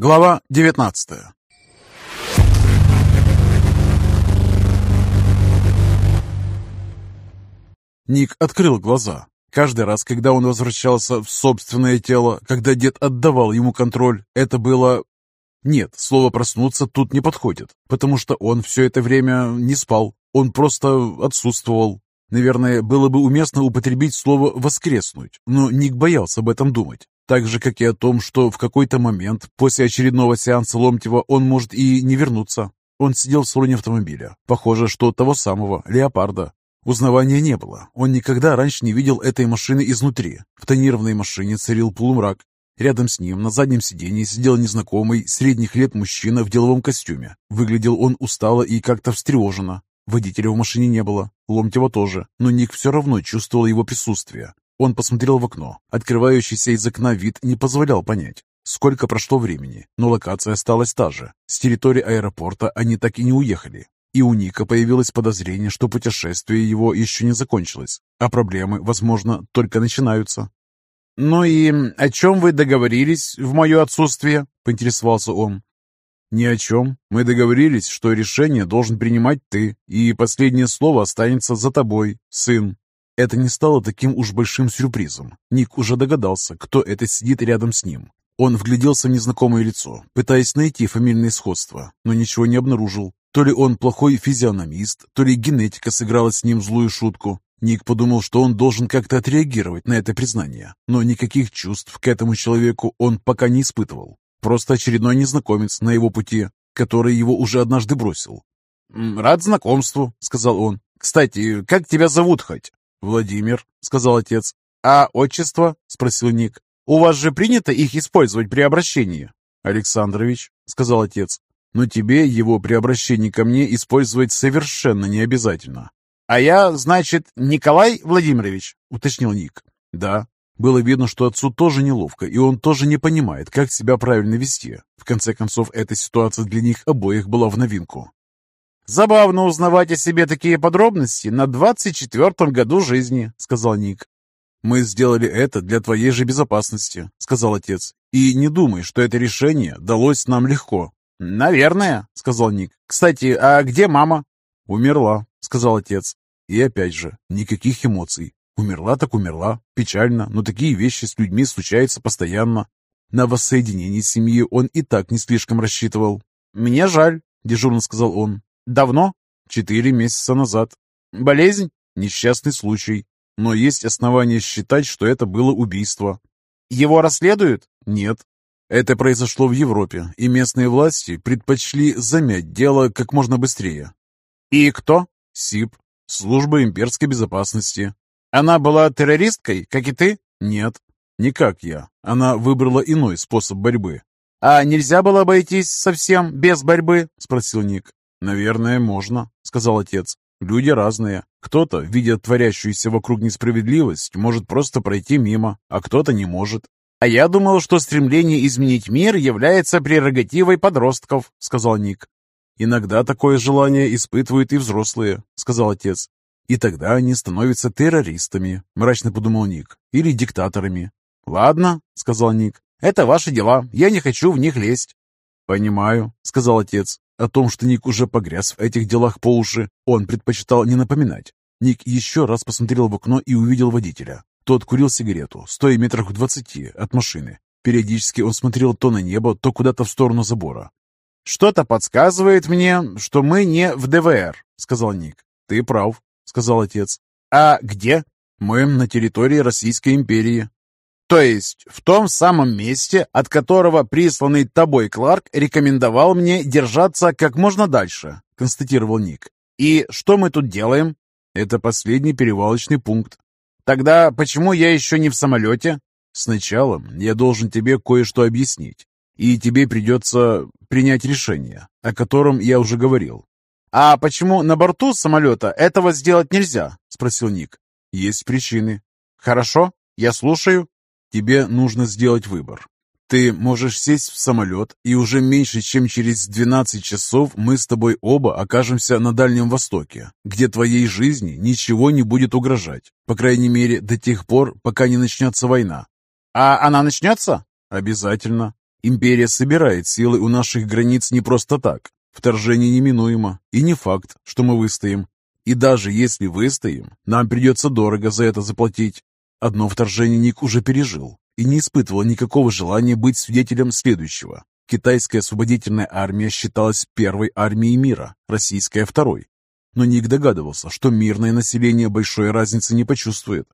Глава 19 Ник открыл глаза. Каждый раз, когда он возвращался в собственное тело, когда дед отдавал ему контроль, это было... Нет, слово «проснуться» тут не подходит, потому что он все это время не спал, он просто отсутствовал. Наверное, было бы уместно употребить слово «воскреснуть», но Ник боялся об этом думать. Так же, как и о том, что в какой-то момент после очередного сеанса Ломтева он может и не вернуться. Он сидел в салоне автомобиля. Похоже, что того самого, леопарда. Узнавания не было. Он никогда раньше не видел этой машины изнутри. В тонированной машине царил полумрак. Рядом с ним на заднем сиденье сидел незнакомый, средних лет мужчина в деловом костюме. Выглядел он устало и как-то встревоженно. Водителя в машине не было, Ломтева тоже, но Ник все равно чувствовал его присутствие. Он посмотрел в окно. Открывающийся из окна вид не позволял понять, сколько прошло времени, но локация осталась та же. С территории аэропорта они так и не уехали. И у Ника появилось подозрение, что путешествие его еще не закончилось, а проблемы, возможно, только начинаются. «Ну и о чем вы договорились в мое отсутствие?» – поинтересовался он. «Ни о чем. Мы договорились, что решение должен принимать ты, и последнее слово останется за тобой, сын». Это не стало таким уж большим сюрпризом. Ник уже догадался, кто это сидит рядом с ним. Он вгляделся в незнакомое лицо, пытаясь найти фамильное сходство, но ничего не обнаружил. То ли он плохой физиономист, то ли генетика сыграла с ним злую шутку. Ник подумал, что он должен как-то отреагировать на это признание, но никаких чувств к этому человеку он пока не испытывал. Просто очередной незнакомец на его пути, который его уже однажды бросил. «Рад знакомству», — сказал он. «Кстати, как тебя зовут хоть?» «Владимир», — сказал отец. «А отчество?» — спросил Ник. «У вас же принято их использовать при обращении?» «Александрович», — сказал отец. «Но тебе его при обращении ко мне использовать совершенно не обязательно». «А я, значит, Николай Владимирович?» — уточнил Ник. «Да». Было видно, что отцу тоже неловко, и он тоже не понимает, как себя правильно вести. В конце концов, эта ситуация для них обоих была в новинку. «Забавно узнавать о себе такие подробности на двадцать четвертом году жизни», — сказал Ник. «Мы сделали это для твоей же безопасности», — сказал отец. «И не думай, что это решение далось нам легко». «Наверное», — сказал Ник. «Кстати, а где мама?» «Умерла», — сказал отец. И опять же, никаких эмоций. Умерла так умерла. Печально, но такие вещи с людьми случаются постоянно. На воссоединение семьи он и так не слишком рассчитывал. «Мне жаль», — дежурно сказал он. Давно? Четыре месяца назад. Болезнь? Несчастный случай. Но есть основания считать, что это было убийство. Его расследуют? Нет. Это произошло в Европе, и местные власти предпочли замять дело как можно быстрее. И кто? СИП, служба имперской безопасности. Она была террористкой, как и ты? Нет, не как я. Она выбрала иной способ борьбы. А нельзя было обойтись совсем без борьбы? Спросил Ник. «Наверное, можно», — сказал отец. «Люди разные. Кто-то, видя творящуюся вокруг несправедливость, может просто пройти мимо, а кто-то не может». «А я думал, что стремление изменить мир является прерогативой подростков», — сказал Ник. «Иногда такое желание испытывают и взрослые», — сказал отец. «И тогда они становятся террористами», — мрачно подумал Ник, — «или диктаторами». «Ладно», — сказал Ник, — «это ваши дела, я не хочу в них лезть». «Понимаю», — сказал отец. О том, что Ник уже погряз в этих делах по уши, он предпочитал не напоминать. Ник еще раз посмотрел в окно и увидел водителя. Тот курил сигарету, стоя метрах в двадцати от машины. Периодически он смотрел то на небо, то куда-то в сторону забора. «Что-то подсказывает мне, что мы не в ДВР», — сказал Ник. «Ты прав», — сказал отец. «А где?» «Мы на территории Российской империи». То есть в том самом месте, от которого присланный тобой Кларк рекомендовал мне держаться как можно дальше, констатировал Ник. И что мы тут делаем? Это последний перевалочный пункт. Тогда почему я еще не в самолете? Сначала я должен тебе кое-что объяснить, и тебе придется принять решение, о котором я уже говорил. «А почему на борту самолета этого сделать нельзя?» – спросил Ник. «Есть причины». «Хорошо, я слушаю». Тебе нужно сделать выбор. Ты можешь сесть в самолет, и уже меньше, чем через 12 часов мы с тобой оба окажемся на Дальнем Востоке, где твоей жизни ничего не будет угрожать, по крайней мере, до тех пор, пока не начнется война. А она начнется? Обязательно. Империя собирает силы у наших границ не просто так. Вторжение неминуемо, и не факт, что мы выстоим. И даже если выстоим, нам придется дорого за это заплатить. Одно вторжение Ник уже пережил и не испытывал никакого желания быть свидетелем следующего. Китайская освободительная армия считалась первой армией мира, российская – второй. Но Ник догадывался, что мирное население большой разницы не почувствует.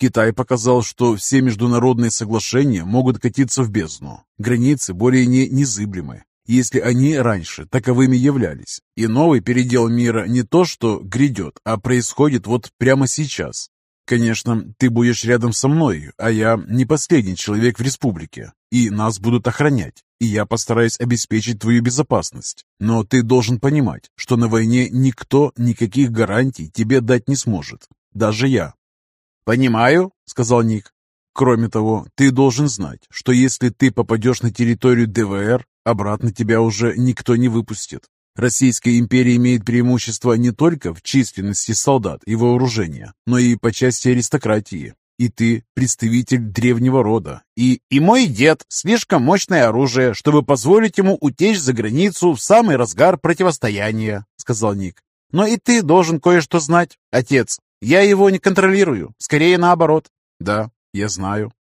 Китай показал, что все международные соглашения могут катиться в бездну. Границы более не незыблемы, если они раньше таковыми являлись. И новый передел мира не то, что грядет, а происходит вот прямо сейчас. Конечно, ты будешь рядом со мной, а я не последний человек в республике, и нас будут охранять, и я постараюсь обеспечить твою безопасность. Но ты должен понимать, что на войне никто никаких гарантий тебе дать не сможет, даже я. «Понимаю», — сказал Ник. «Кроме того, ты должен знать, что если ты попадешь на территорию ДВР, обратно тебя уже никто не выпустит. Российская империя имеет преимущество не только в численности солдат и вооружения, но и по части аристократии. И ты представитель древнего рода. И, и мой дед слишком мощное оружие, чтобы позволить ему утечь за границу в самый разгар противостояния, сказал Ник. Но и ты должен кое-что знать, отец. Я его не контролирую, скорее наоборот. Да, я знаю.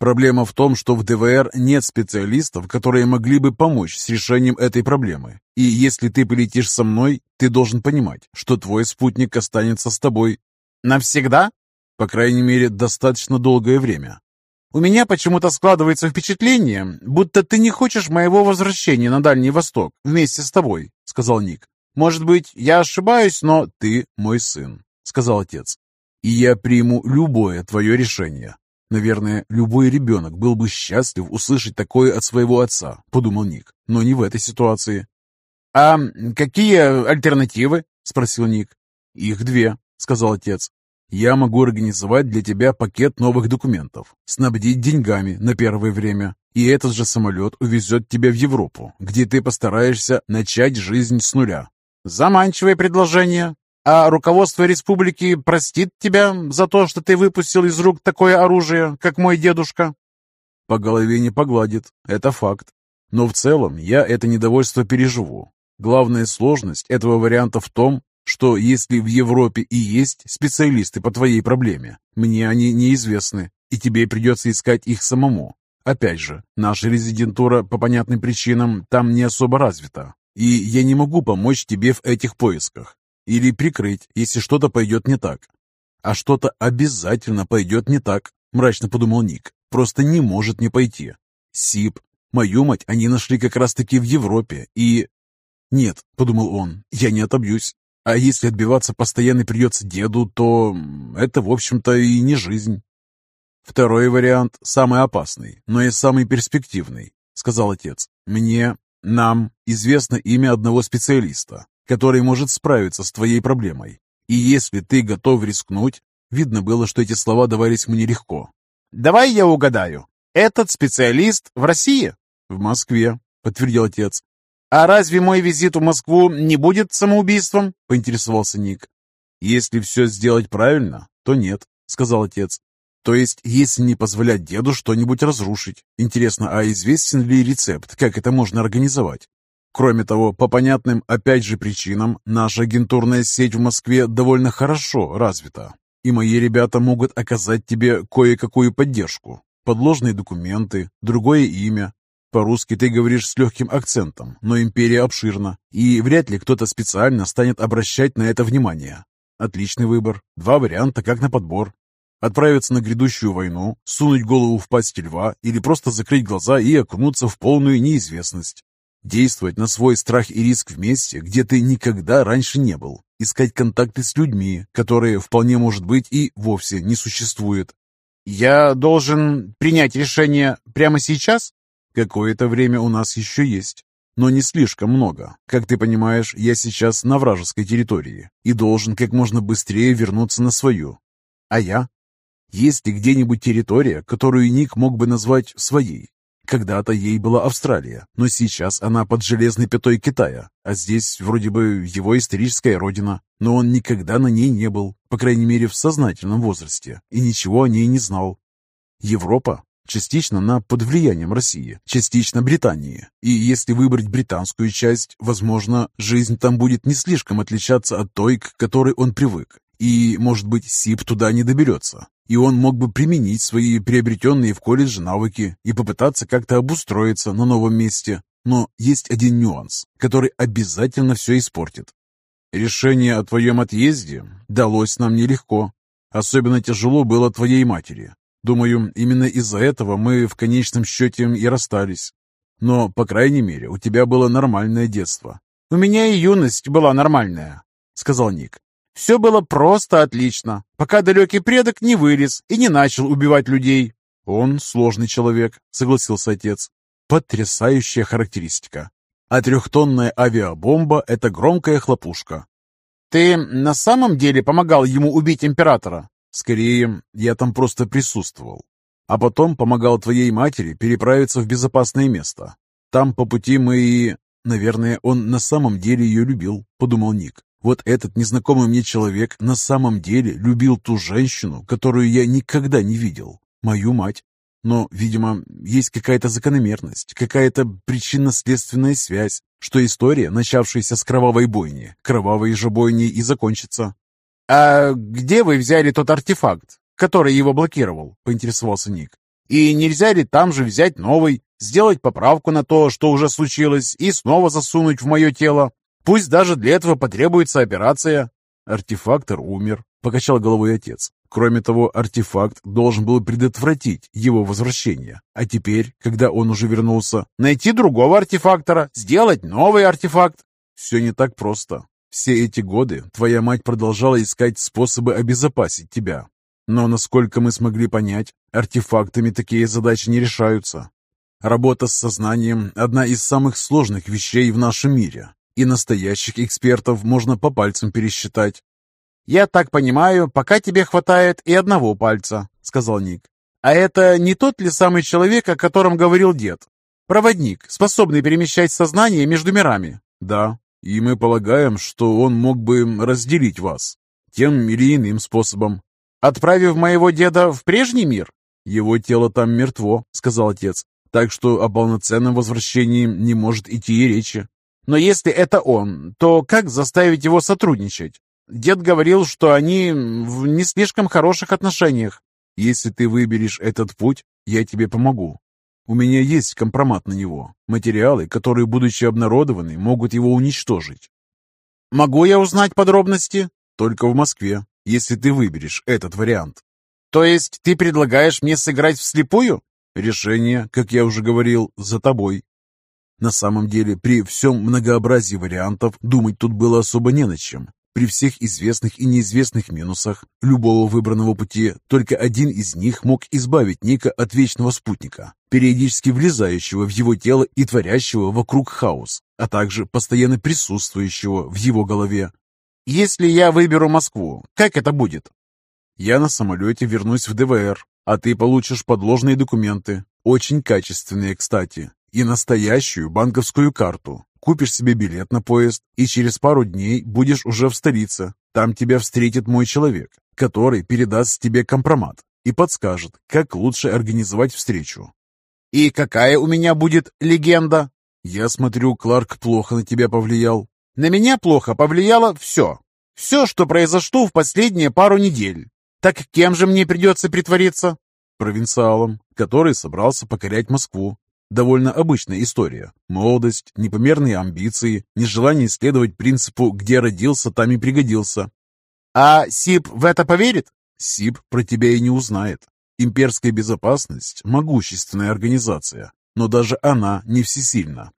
Проблема в том, что в ДВР нет специалистов, которые могли бы помочь с решением этой проблемы. И если ты полетишь со мной, ты должен понимать, что твой спутник останется с тобой. Навсегда? По крайней мере, достаточно долгое время. У меня почему-то складывается впечатление, будто ты не хочешь моего возвращения на Дальний Восток вместе с тобой, сказал Ник. Может быть, я ошибаюсь, но ты мой сын, сказал отец. И я приму любое твое решение. Наверное, любой ребенок был бы счастлив услышать такое от своего отца, подумал Ник, но не в этой ситуации. «А какие альтернативы?» – спросил Ник. «Их две», – сказал отец. «Я могу организовать для тебя пакет новых документов, снабдить деньгами на первое время, и этот же самолет увезет тебя в Европу, где ты постараешься начать жизнь с нуля». «Заманчивое предложение. А руководство республики простит тебя за то, что ты выпустил из рук такое оружие, как мой дедушка?» «По голове не погладит, это факт. Но в целом я это недовольство переживу. Главная сложность этого варианта в том, что если в Европе и есть специалисты по твоей проблеме, мне они неизвестны, и тебе придется искать их самому. Опять же, наша резидентура по понятным причинам там не особо развита, и я не могу помочь тебе в этих поисках. Или прикрыть, если что-то пойдет не так. А что-то обязательно пойдет не так, мрачно подумал Ник. Просто не может не пойти. СИП. Мою мать они нашли как раз-таки в Европе, и... Нет, подумал он, я не отобьюсь. А если отбиваться постоянно придется деду, то это, в общем-то, и не жизнь. Второй вариант самый опасный, но и самый перспективный, сказал отец. Мне, нам известно имя одного специалиста, который может справиться с твоей проблемой. И если ты готов рискнуть, видно было, что эти слова давались мне легко. «Давай я угадаю. Этот специалист в России?» «В Москве», — подтвердил отец. «А разве мой визит в Москву не будет самоубийством?» — поинтересовался Ник. «Если все сделать правильно, то нет», — сказал отец. «То есть, если не позволять деду что-нибудь разрушить. Интересно, а известен ли рецепт, как это можно организовать?» Кроме того, по понятным опять же причинам, наша агентурная сеть в Москве довольно хорошо развита, и мои ребята могут оказать тебе кое-какую поддержку. Подложные документы, другое имя. По-русски ты говоришь с легким акцентом, но империя обширна, и вряд ли кто-то специально станет обращать на это внимание. Отличный выбор. Два варианта, как на подбор. Отправиться на грядущую войну, сунуть голову в пасть льва или просто закрыть глаза и окунуться в полную неизвестность. Действовать на свой страх и риск в месте, где ты никогда раньше не был. Искать контакты с людьми, которые, вполне может быть, и вовсе не существуют. «Я должен принять решение прямо сейчас?» «Какое-то время у нас еще есть, но не слишком много. Как ты понимаешь, я сейчас на вражеской территории и должен как можно быстрее вернуться на свою. А я? Есть ли где-нибудь территория, которую Ник мог бы назвать своей? Когда-то ей была Австралия, но сейчас она под железной пятой Китая, а здесь вроде бы его историческая родина, но он никогда на ней не был, по крайней мере в сознательном возрасте, и ничего о ней не знал. Европа? частично на под влиянием России, частично Британии. И если выбрать британскую часть, возможно, жизнь там будет не слишком отличаться от той, к которой он привык. И, может быть, СИП туда не доберется. И он мог бы применить свои приобретенные в колледже навыки и попытаться как-то обустроиться на новом месте. Но есть один нюанс, который обязательно все испортит. Решение о твоем отъезде далось нам нелегко. Особенно тяжело было твоей матери. Думаю, именно из-за этого мы в конечном счете и расстались. Но, по крайней мере, у тебя было нормальное детство. «У меня и юность была нормальная», — сказал Ник. «Все было просто отлично, пока далекий предок не вылез и не начал убивать людей». «Он сложный человек», — согласился отец. «Потрясающая характеристика. А трехтонная авиабомба — это громкая хлопушка». «Ты на самом деле помогал ему убить императора?» Скорее, я там просто присутствовал. А потом помогал твоей матери переправиться в безопасное место. Там по пути мы и... Наверное, он на самом деле ее любил, подумал Ник. Вот этот незнакомый мне человек на самом деле любил ту женщину, которую я никогда не видел. Мою мать. Но, видимо, есть какая-то закономерность, какая-то причинно-следственная связь, что история, начавшаяся с кровавой бойни, кровавой же бойней и закончится. «А где вы взяли тот артефакт, который его блокировал?» — поинтересовался Ник. «И нельзя ли там же взять новый, сделать поправку на то, что уже случилось, и снова засунуть в мое тело? Пусть даже для этого потребуется операция». «Артефактор умер», — покачал головой отец. Кроме того, артефакт должен был предотвратить его возвращение. А теперь, когда он уже вернулся, найти другого артефактора, сделать новый артефакт. Все не так просто. Все эти годы твоя мать продолжала искать способы обезопасить тебя. Но, насколько мы смогли понять, артефактами такие задачи не решаются. Работа с сознанием – одна из самых сложных вещей в нашем мире, и настоящих экспертов можно по пальцам пересчитать. «Я так понимаю, пока тебе хватает и одного пальца», — сказал Ник. «А это не тот ли самый человек, о котором говорил дед? Проводник, способный перемещать сознание между мирами?» «Да, и мы полагаем, что он мог бы разделить вас тем или иным способом. Отправив моего деда в прежний мир? Его тело там мертво, сказал отец, так что о полноценном возвращении не может идти и речи. Но если это он, то как заставить его сотрудничать? Дед говорил, что они в не слишком хороших отношениях. Если ты выберешь этот путь, я тебе помогу. У меня есть компромат на него. Материалы, которые, будучи обнародованы, могут его уничтожить. Могу я узнать подробности? Только в Москве, если ты выберешь этот вариант. То есть ты предлагаешь мне сыграть вслепую? Решение, как я уже говорил, за тобой. На самом деле, при всем многообразии вариантов думать тут было особо не над чем. При всех известных и неизвестных минусах любого выбранного пути только один из них мог избавить Ника от вечного спутника, периодически влезающего в его тело и творящего вокруг хаос, а также постоянно присутствующего в его голове. «Если я выберу Москву, как это будет?» «Я на самолете вернусь в ДВР, а ты получишь подложные документы, очень качественные, кстати, и настоящую банковскую карту, Купишь себе билет на поезд, и через пару дней будешь уже в столице. Там тебя встретит мой человек, который передаст тебе компромат и подскажет, как лучше организовать встречу. И какая у меня будет легенда? Я смотрю, Кларк плохо на тебя повлиял. На меня плохо повлияло все. Все, что произошло в последние пару недель. Так кем же мне придется притвориться? Провинциалом, который собрался покорять Москву Довольно обычная история. Молодость, непомерные амбиции, нежелание следовать принципу «где родился, там и пригодился». А СИП в это поверит? СИП про тебя и не узнает. Имперская безопасность – могущественная организация, но даже она не всесильна.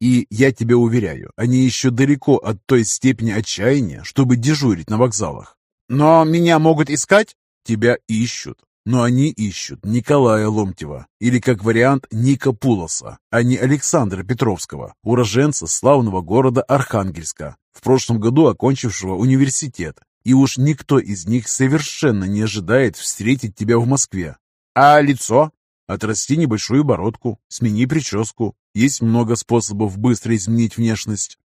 И я тебя уверяю, они еще далеко от той степени отчаяния, чтобы дежурить на вокзалах. Но меня могут искать? Тебя ищут, но они ищут Николая Ломтева, или как вариант Ника Пулоса, а не Александра Петровского, уроженца славного города Архангельска, в прошлом году окончившего университет. И уж никто из них совершенно не ожидает встретить тебя в Москве. А лицо? Отрасти небольшую бородку, смени прическу. Есть много способов быстро изменить внешность.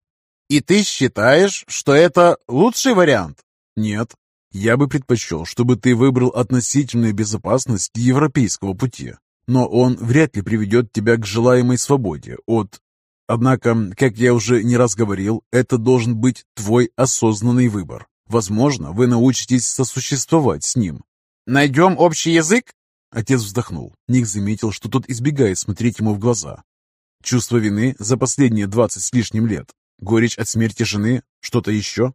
И ты считаешь, что это лучший вариант? Нет, я бы предпочел, чтобы ты выбрал относительную безопасность европейского пути. но он вряд ли приведет тебя к желаемой свободе от... Однако, как я уже не раз говорил, это должен быть твой осознанный выбор. Возможно, вы научитесь сосуществовать с ним. Найдем общий язык? Отец вздохнул. Ник заметил, что тот избегает смотреть ему в глаза. Чувство вины за последние двадцать с лишним лет, горечь от смерти жены, что-то еще?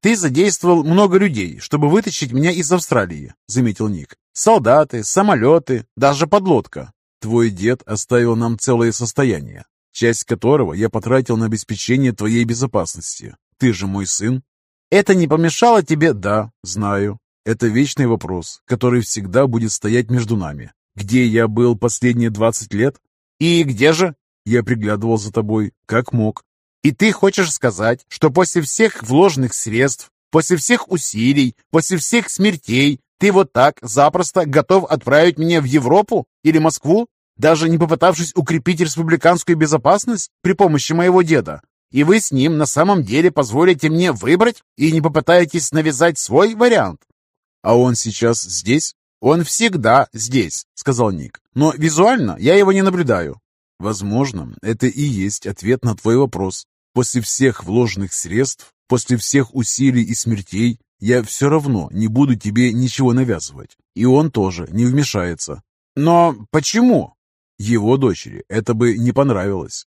«Ты задействовал много людей, чтобы вытащить меня из Австралии», — заметил Ник. «Солдаты, самолеты, даже подлодка. Твой дед оставил нам целое состояние, часть которого я потратил на обеспечение твоей безопасности. Ты же мой сын». «Это не помешало тебе?» «Да, знаю. Это вечный вопрос, который всегда будет стоять между нами. Где я был последние двадцать лет?» «И где же?» «Я приглядывал за тобой, как мог. И ты хочешь сказать, что после всех вложенных средств, после всех усилий, после всех смертей, ты вот так запросто готов отправить меня в Европу или Москву, даже не попытавшись укрепить республиканскую безопасность при помощи моего деда? И вы с ним на самом деле позволите мне выбрать и не попытаетесь навязать свой вариант? А он сейчас здесь? Он всегда здесь, сказал Ник. Но визуально я его не наблюдаю. Возможно, это и есть ответ на твой вопрос. После всех вложенных средств, после всех усилий и смертей, я все равно не буду тебе ничего навязывать. И он тоже не вмешается. Но почему? Его дочери это бы не понравилось.